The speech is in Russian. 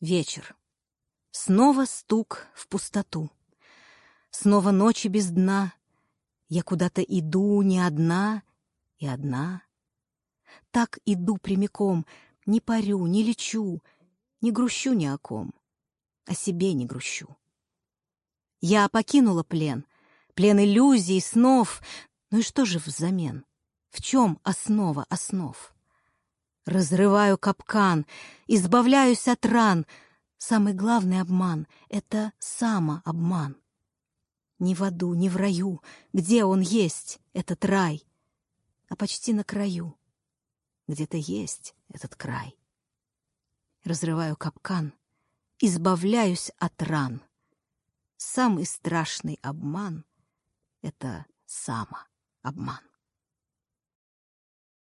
Вечер. Снова стук в пустоту. Снова ночи без дна. Я куда-то иду не одна и одна. Так иду прямиком, не парю, не лечу, не грущу ни о ком, о себе не грущу. Я покинула плен, плен иллюзий, снов. Ну и что же взамен? В чем основа основ? Разрываю капкан, избавляюсь от ран. Самый главный обман — это самообман. Ни в аду, ни в раю, где он есть, этот рай, а почти на краю. Где-то есть этот край. Разрываю капкан, избавляюсь от ран. Самый страшный обман — это самообман.